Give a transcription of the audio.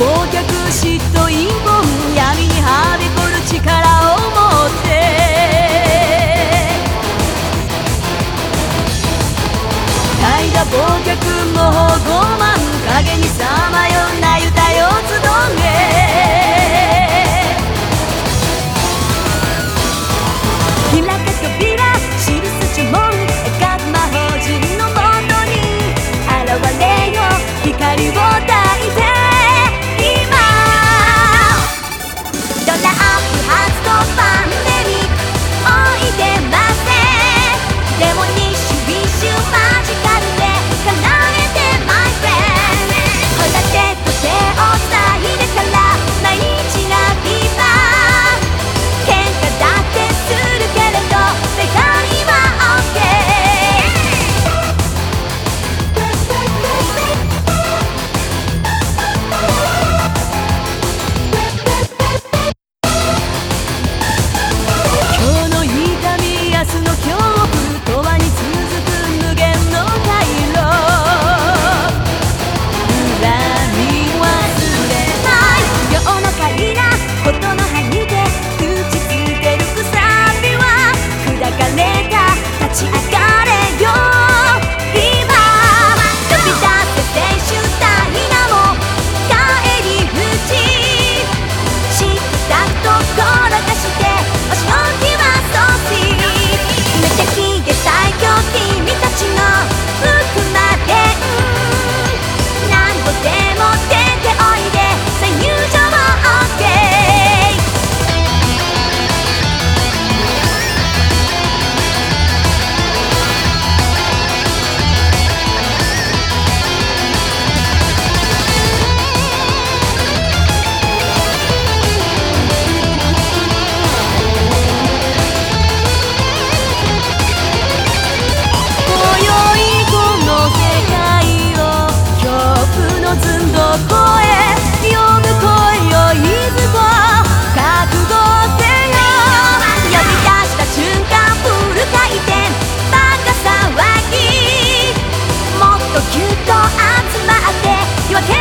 忘却嫉妬陰謀闇にはびこる力を持って。怠惰忘却も保護亲爱って夜明け